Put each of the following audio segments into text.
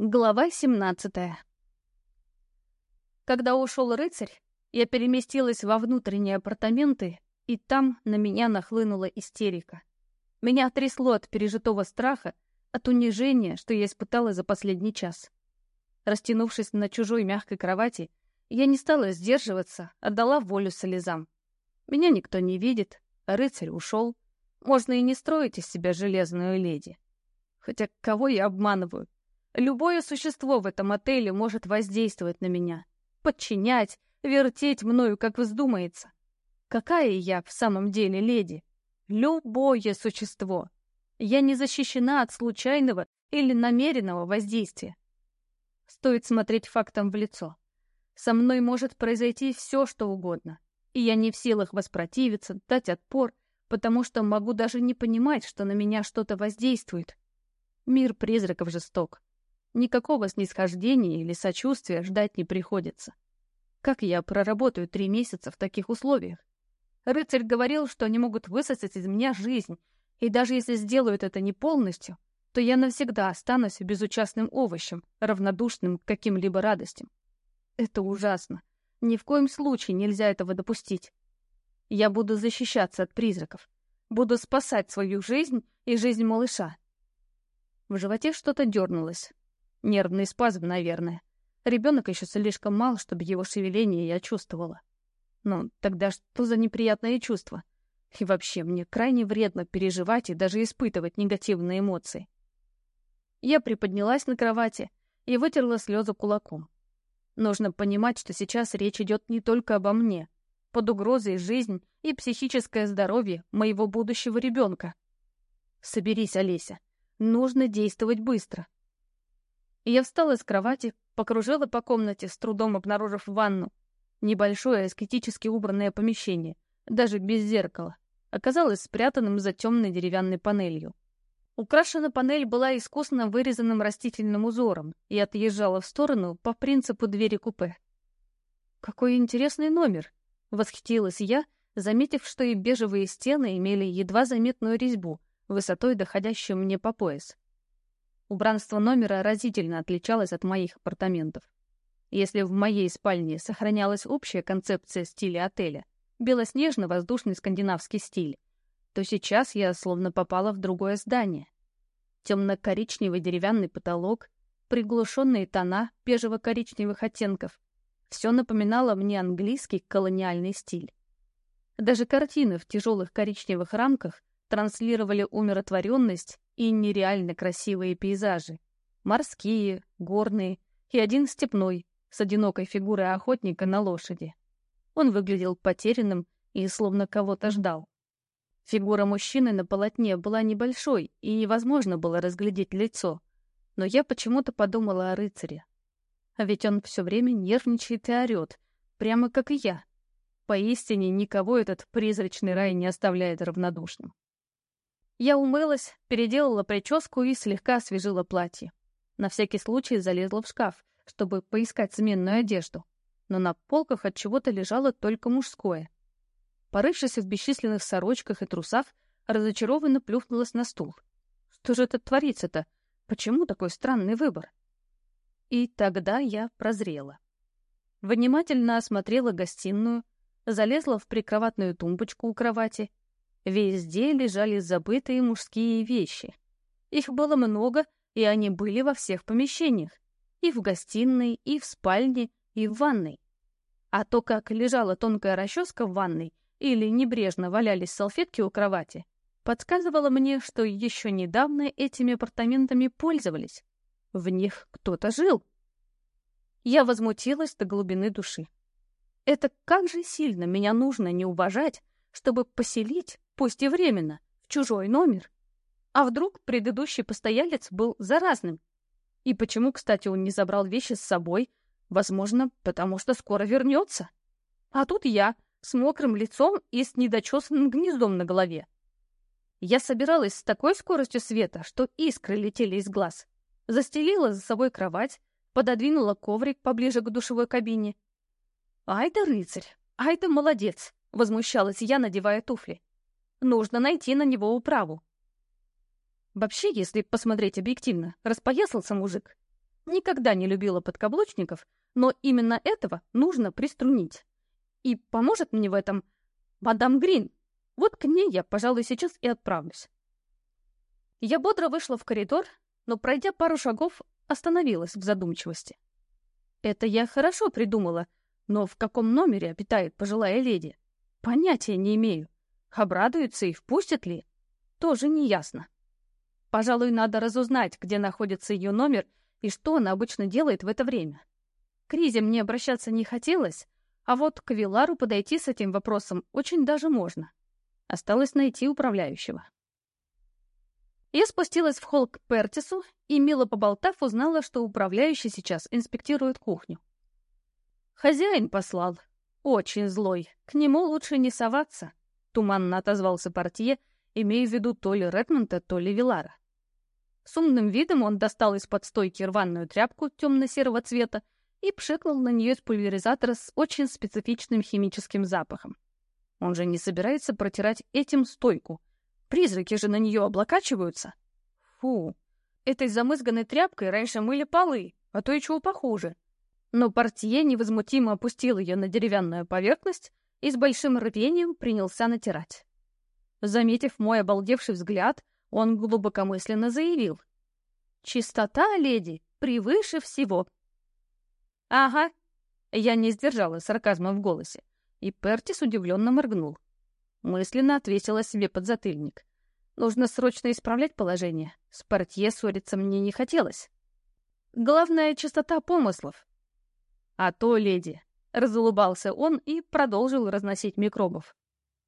Глава 17 Когда ушел рыцарь, я переместилась во внутренние апартаменты, и там на меня нахлынула истерика. Меня трясло от пережитого страха, от унижения, что я испытала за последний час. Растянувшись на чужой мягкой кровати, я не стала сдерживаться, отдала волю слезам. Меня никто не видит, а рыцарь ушел. Можно и не строить из себя железную леди. Хотя кого я обманываю? Любое существо в этом отеле может воздействовать на меня, подчинять, вертеть мною, как вздумается. Какая я в самом деле леди? Любое существо. Я не защищена от случайного или намеренного воздействия. Стоит смотреть фактам в лицо. Со мной может произойти все, что угодно, и я не в силах воспротивиться, дать отпор, потому что могу даже не понимать, что на меня что-то воздействует. Мир призраков жесток. Никакого снисхождения или сочувствия ждать не приходится. Как я проработаю три месяца в таких условиях? Рыцарь говорил, что они могут высосать из меня жизнь, и даже если сделают это не полностью, то я навсегда останусь безучастным овощем, равнодушным к каким-либо радостям. Это ужасно. Ни в коем случае нельзя этого допустить. Я буду защищаться от призраков. Буду спасать свою жизнь и жизнь малыша. В животе что-то дернулось, Нервный спазм, наверное. Ребенок еще слишком мал, чтобы его шевеление я чувствовала. Ну, тогда что за неприятные чувства? И вообще, мне крайне вредно переживать и даже испытывать негативные эмоции. Я приподнялась на кровати и вытерла слезы кулаком. Нужно понимать, что сейчас речь идет не только обо мне. Под угрозой жизнь и психическое здоровье моего будущего ребенка. Соберись, Олеся. Нужно действовать быстро. Я встала с кровати, покружила по комнате, с трудом обнаружив ванну. Небольшое аскетически убранное помещение, даже без зеркала, оказалось спрятанным за темной деревянной панелью. Украшена панель была искусно вырезанным растительным узором и отъезжала в сторону по принципу двери купе. «Какой интересный номер!» — восхитилась я, заметив, что и бежевые стены имели едва заметную резьбу, высотой доходящую мне по пояс. Убранство номера разительно отличалось от моих апартаментов. Если в моей спальне сохранялась общая концепция стиля отеля, белоснежно-воздушный скандинавский стиль, то сейчас я словно попала в другое здание. Темно-коричневый деревянный потолок, приглушенные тона бежево-коричневых оттенков — все напоминало мне английский колониальный стиль. Даже картины в тяжелых коричневых рамках транслировали умиротворенность и нереально красивые пейзажи. Морские, горные и один степной, с одинокой фигурой охотника на лошади. Он выглядел потерянным и словно кого-то ждал. Фигура мужчины на полотне была небольшой, и невозможно было разглядеть лицо. Но я почему-то подумала о рыцаре. А ведь он все время нервничает и орет, прямо как и я. Поистине никого этот призрачный рай не оставляет равнодушным. Я умылась, переделала прическу и слегка освежила платье. На всякий случай залезла в шкаф, чтобы поискать сменную одежду. Но на полках от чего-то лежало только мужское. Порывшись в бесчисленных сорочках и трусах, разочарованно плюхнулась на стул. Что же это творится-то? Почему такой странный выбор? И тогда я прозрела. Внимательно осмотрела гостиную, залезла в прикроватную тумбочку у кровати Везде лежали забытые мужские вещи. Их было много, и они были во всех помещениях. И в гостиной, и в спальне, и в ванной. А то, как лежала тонкая расческа в ванной или небрежно валялись салфетки у кровати, подсказывало мне, что еще недавно этими апартаментами пользовались. В них кто-то жил. Я возмутилась до глубины души. Это как же сильно меня нужно не уважать, чтобы поселить пусть и временно, в чужой номер. А вдруг предыдущий постоялец был заразным? И почему, кстати, он не забрал вещи с собой? Возможно, потому что скоро вернется. А тут я, с мокрым лицом и с недочесанным гнездом на голове. Я собиралась с такой скоростью света, что искры летели из глаз. Застелила за собой кровать, пододвинула коврик поближе к душевой кабине. «Ай да рыцарь! Ай да молодец!» — возмущалась я, надевая туфли. Нужно найти на него управу. Вообще, если посмотреть объективно, распоясался мужик. Никогда не любила подкаблучников, но именно этого нужно приструнить. И поможет мне в этом мадам Грин. Вот к ней я, пожалуй, сейчас и отправлюсь. Я бодро вышла в коридор, но, пройдя пару шагов, остановилась в задумчивости. Это я хорошо придумала, но в каком номере обитает пожилая леди? Понятия не имею. Обрадуются и впустят ли? Тоже не ясно. Пожалуй, надо разузнать, где находится ее номер и что она обычно делает в это время. К Ризе мне обращаться не хотелось, а вот к Вилару подойти с этим вопросом очень даже можно. Осталось найти управляющего. Я спустилась в холл к Пертису и, мило поболтав, узнала, что управляющий сейчас инспектирует кухню. Хозяин послал. Очень злой. К нему лучше не соваться. Туманно отозвался портье, имея в виду то ли Редмонта, то ли Вилара. С умным видом он достал из-под стойки рваную тряпку темно-серого цвета и пшикнул на нее из пульверизатора с очень специфичным химическим запахом. Он же не собирается протирать этим стойку. Призраки же на нее облокачиваются. Фу, этой замызганной тряпкой раньше мыли полы, а то и чего похуже. Но портье невозмутимо опустил ее на деревянную поверхность и с большим рвением принялся натирать. Заметив мой обалдевший взгляд, он глубокомысленно заявил. «Чистота, леди, превыше всего!» «Ага!» Я не сдержала сарказма в голосе, и Пертис удивленно моргнул. Мысленно отвесила себе подзатыльник. Нужно срочно исправлять положение. С портье ссориться мне не хотелось. Главное — чистота помыслов. А то, леди, — разулыбался он и продолжил разносить микробов.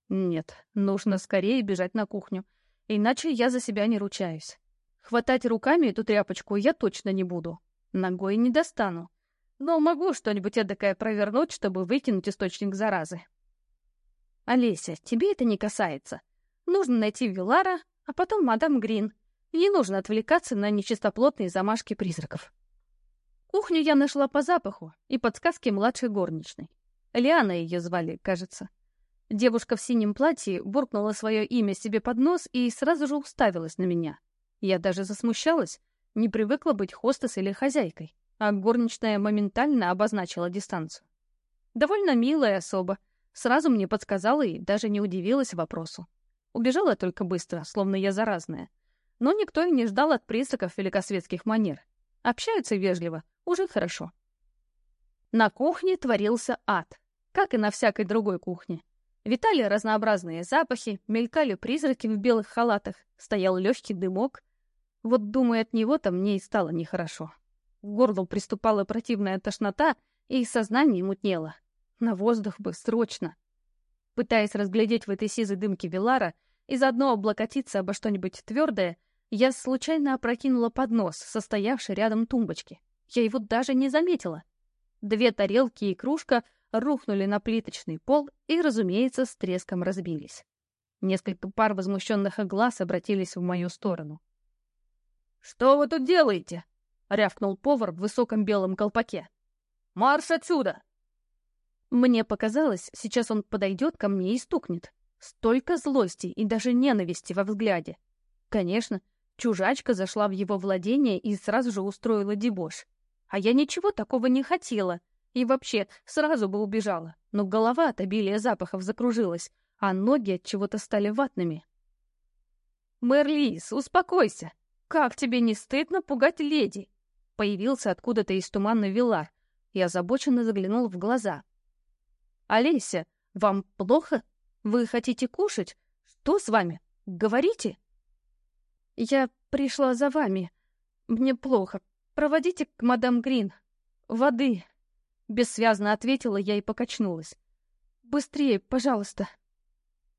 Нет, нужно скорее бежать на кухню, иначе я за себя не ручаюсь. Хватать руками эту тряпочку я точно не буду. Ногой не достану. Но могу что-нибудь эдакое провернуть, чтобы выкинуть источник заразы. Олеся, тебе это не касается. Нужно найти Вилара, а потом мадам Грин. Не нужно отвлекаться на нечистоплотные замашки призраков. Кухню я нашла по запаху и подсказке младшей горничной. Лиана ее звали, кажется. Девушка в синем платье буркнула свое имя себе под нос и сразу же уставилась на меня. Я даже засмущалась, не привыкла быть хостес или хозяйкой а горничная моментально обозначила дистанцию. Довольно милая особа, сразу мне подсказала и даже не удивилась вопросу. Убежала только быстро, словно я заразная. Но никто и не ждал от призраков великосветских манер. Общаются вежливо, уже хорошо. На кухне творился ад, как и на всякой другой кухне. Витали разнообразные запахи, мелькали призраки в белых халатах, стоял легкий дымок. Вот, думаю, от него-то мне и стало нехорошо. К горлу приступала противная тошнота, и сознание мутнело. На воздух бы, срочно. Пытаясь разглядеть в этой сизой дымке Вилара и заодно облокотиться обо что-нибудь твердое, я случайно опрокинула поднос, состоявший рядом тумбочки. Я его даже не заметила. Две тарелки и кружка рухнули на плиточный пол и, разумеется, с треском разбились. Несколько пар возмущенных глаз обратились в мою сторону. «Что вы тут делаете?» — рявкнул повар в высоком белом колпаке. «Марш отсюда!» Мне показалось, сейчас он подойдет ко мне и стукнет. Столько злости и даже ненависти во взгляде. Конечно, чужачка зашла в его владение и сразу же устроила дебош. А я ничего такого не хотела. И вообще, сразу бы убежала. Но голова от обилия запахов закружилась, а ноги от чего-то стали ватными. «Мерлис, успокойся! Как тебе не стыдно пугать леди?» появился откуда-то из туманной вилар и озабоченно заглянул в глаза. «Олеся, вам плохо? Вы хотите кушать? Что с вами? Говорите?» «Я пришла за вами. Мне плохо. Проводите к мадам Грин. Воды!» Бессвязно ответила я и покачнулась. «Быстрее, пожалуйста!»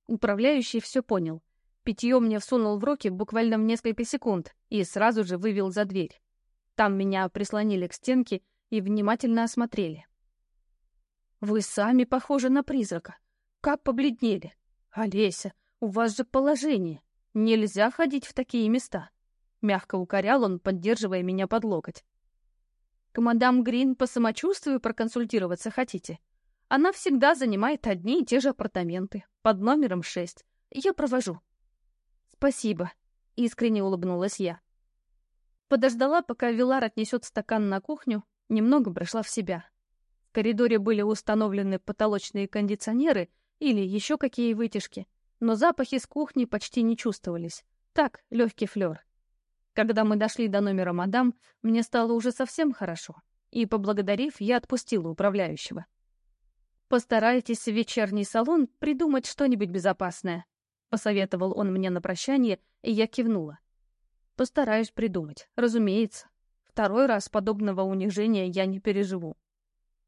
Управляющий все понял. Питье мне всунул в руки буквально в несколько секунд и сразу же вывел за дверь. Там меня прислонили к стенке и внимательно осмотрели. «Вы сами похожи на призрака. Как побледнели. Олеся, у вас же положение. Нельзя ходить в такие места». Мягко укорял он, поддерживая меня под локоть. «К мадам Грин по самочувствию проконсультироваться хотите? Она всегда занимает одни и те же апартаменты, под номером шесть. Я провожу». «Спасибо», — искренне улыбнулась я. Подождала, пока Вилар отнесет стакан на кухню, немного пришла в себя. В коридоре были установлены потолочные кондиционеры или еще какие вытяжки, но запахи с кухни почти не чувствовались. Так, легкий флер. Когда мы дошли до номера мадам, мне стало уже совсем хорошо, и, поблагодарив, я отпустила управляющего. «Постарайтесь в вечерний салон придумать что-нибудь безопасное», — посоветовал он мне на прощание, и я кивнула. «Постараюсь придумать, разумеется. Второй раз подобного унижения я не переживу.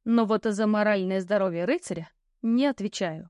Но вот за моральное здоровье рыцаря не отвечаю».